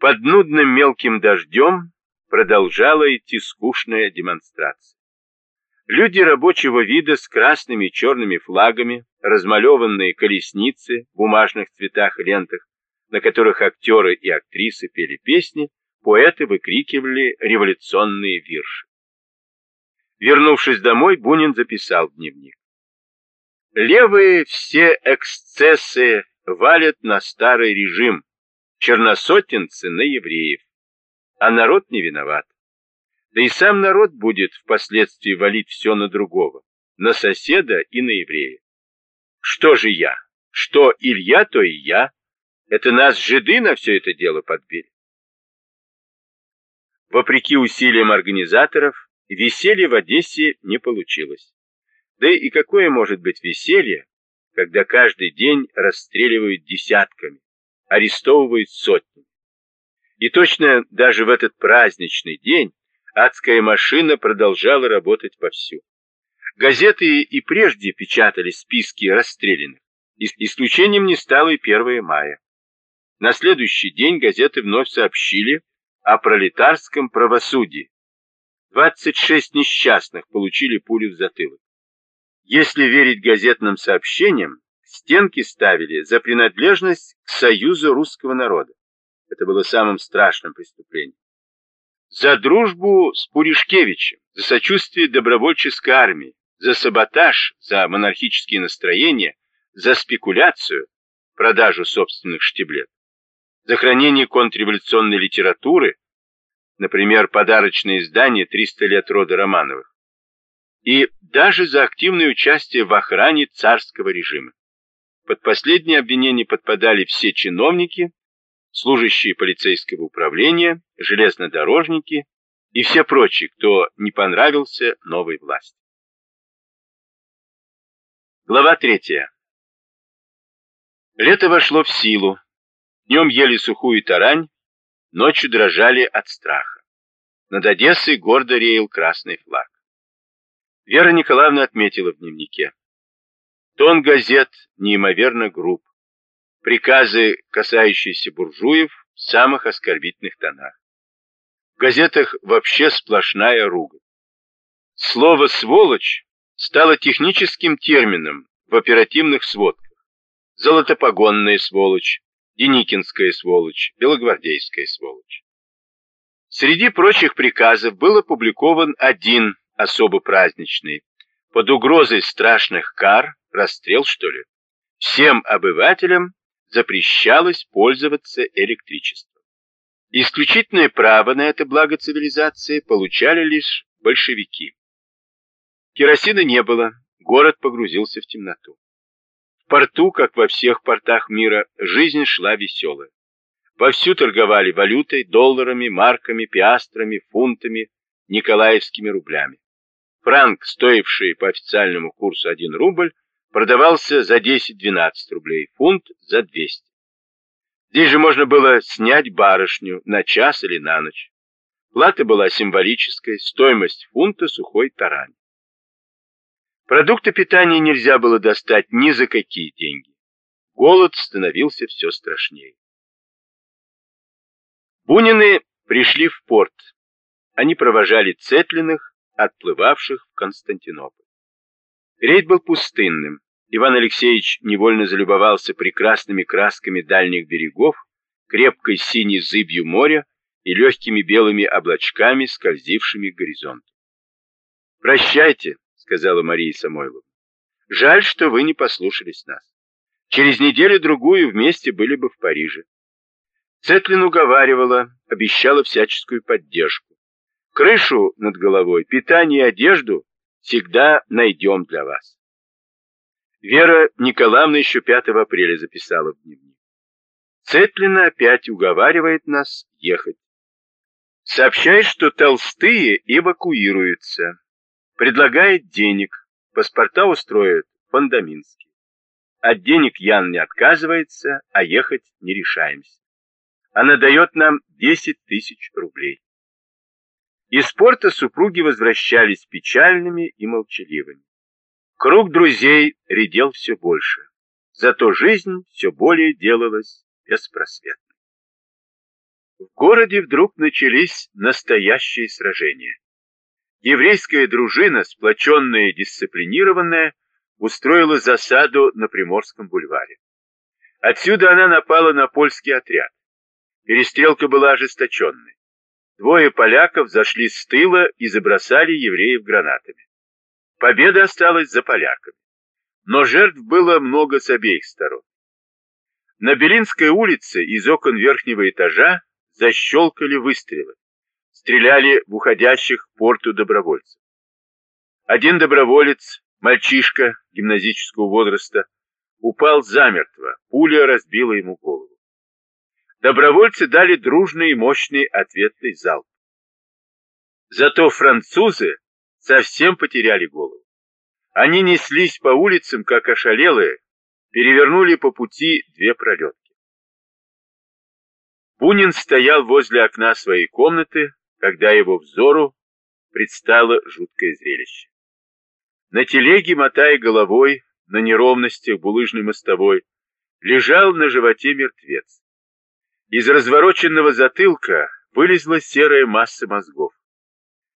Под нудным мелким дождем продолжала идти скучная демонстрация. Люди рабочего вида с красными и черными флагами, размалеванные колесницы в бумажных цветах и лентах, на которых актеры и актрисы пели песни, поэты выкрикивали революционные вирши. Вернувшись домой, Бунин записал в дневник. Левые все эксцессы валят на старый режим, черносотенцы на евреев, а народ не виноват. Да и сам народ будет впоследствии валить все на другого, на соседа и на еврея. Что же я? Что Илья, то и я. Это нас жиды на все это дело подбили. Вопреки усилиям организаторов, веселье в Одессе не получилось. Да и какое может быть веселье, когда каждый день расстреливают десятками, арестовывают сотнями. И точно даже в этот праздничный день адская машина продолжала работать вовсю. Газеты и прежде печатали списки расстрелянных. Исключением не стало и 1 мая. На следующий день газеты вновь сообщили о пролетарском правосудии. 26 несчастных получили пулю в затылок. Если верить газетным сообщениям, стенки ставили за принадлежность к Союзу русского народа. Это было самым страшным преступлением. За дружбу с Пуришкевичем, за сочувствие добровольческой армии, за саботаж, за монархические настроения, за спекуляцию, продажу собственных штиблет, за хранение контрреволюционной литературы, например, подарочное издание «300 лет рода Романовых», и даже за активное участие в охране царского режима. Под последнее обвинение подпадали все чиновники, служащие полицейского управления, железнодорожники и все прочие, кто не понравился новой власти. Глава третья. Лето вошло в силу. Днем ели сухую тарань, ночью дрожали от страха. Над Одессой гордо реял красный флаг. Вера Николаевна отметила в дневнике. Тон газет неимоверно груб. Приказы, касающиеся буржуев, в самых оскорбительных тонах. В газетах вообще сплошная ругань. Слово «сволочь» стало техническим термином в оперативных сводках. Золотопогонная сволочь, Деникинская сволочь, Белогвардейская сволочь. Среди прочих приказов был опубликован один особо праздничный, под угрозой страшных кар, расстрел что ли, всем обывателям запрещалось пользоваться электричеством. Исключительное право на это благо цивилизации получали лишь большевики. Керосина не было, город погрузился в темноту. В порту, как во всех портах мира, жизнь шла веселая. Вовсю торговали валютой, долларами, марками, пиастрами, фунтами, николаевскими рублями. Франк, стоивший по официальному курсу 1 рубль, продавался за 10-12 рублей, фунт за 200. Здесь же можно было снять барышню на час или на ночь. Плата была символической, стоимость фунта сухой тарань. Продукты питания нельзя было достать ни за какие деньги. Голод становился все страшнее. Бунины пришли в порт. Они провожали Цетлиных, отплывавших в Константинополь. Рейд был пустынным. Иван Алексеевич невольно залюбовался прекрасными красками дальних берегов, крепкой синей зыбью моря и легкими белыми облачками, скользившими к горизонту. «Прощайте», — сказала Мария Самойловна. «Жаль, что вы не послушались нас. Через неделю-другую вместе были бы в Париже». Цетлин уговаривала, обещала всяческую поддержку. Крышу над головой, питание и одежду всегда найдем для вас. Вера Николаевна еще 5 апреля записала в дневник. Цетлина опять уговаривает нас ехать. Сообщает, что толстые эвакуируются. Предлагает денег. Паспорта устроят Фандаминский. От денег Ян не отказывается, а ехать не решаемся. Она дает нам 10 тысяч рублей. Из порта супруги возвращались печальными и молчаливыми. Круг друзей редел все больше, зато жизнь все более делалась беспросветной. В городе вдруг начались настоящие сражения. Еврейская дружина, сплоченная и дисциплинированная, устроила засаду на Приморском бульваре. Отсюда она напала на польский отряд. Перестрелка была ожесточенной. Двое поляков зашли с тыла и забросали евреев гранатами. Победа осталась за поляками. Но жертв было много с обеих сторон. На Белинской улице из окон верхнего этажа защелкали выстрелы. Стреляли в уходящих к порту добровольцев. Один доброволец, мальчишка гимназического возраста, упал замертво, пуля разбила ему голову. Добровольцы дали дружный и мощный ответный залп. Зато французы совсем потеряли голову. Они неслись по улицам, как ошалелые, перевернули по пути две пролетки. Бунин стоял возле окна своей комнаты, когда его взору предстало жуткое зрелище. На телеге, мотая головой, на неровностях булыжной мостовой, лежал на животе мертвец. Из развороченного затылка вылезла серая масса мозгов.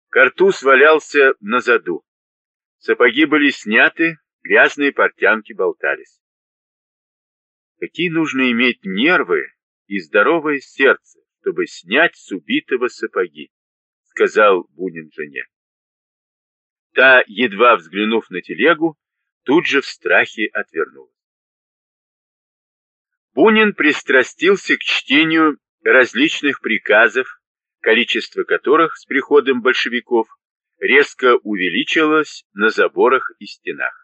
Картуз валялся на заду. Сапоги были сняты, грязные портянки болтались. Какие нужно иметь нервы и здоровое сердце, чтобы снять с убитого сапоги, сказал Бунин жене. Та, едва взглянув на телегу, тут же в страхе отвернулась. Бунин пристрастился к чтению различных приказов, количество которых с приходом большевиков резко увеличилось на заборах и стенах.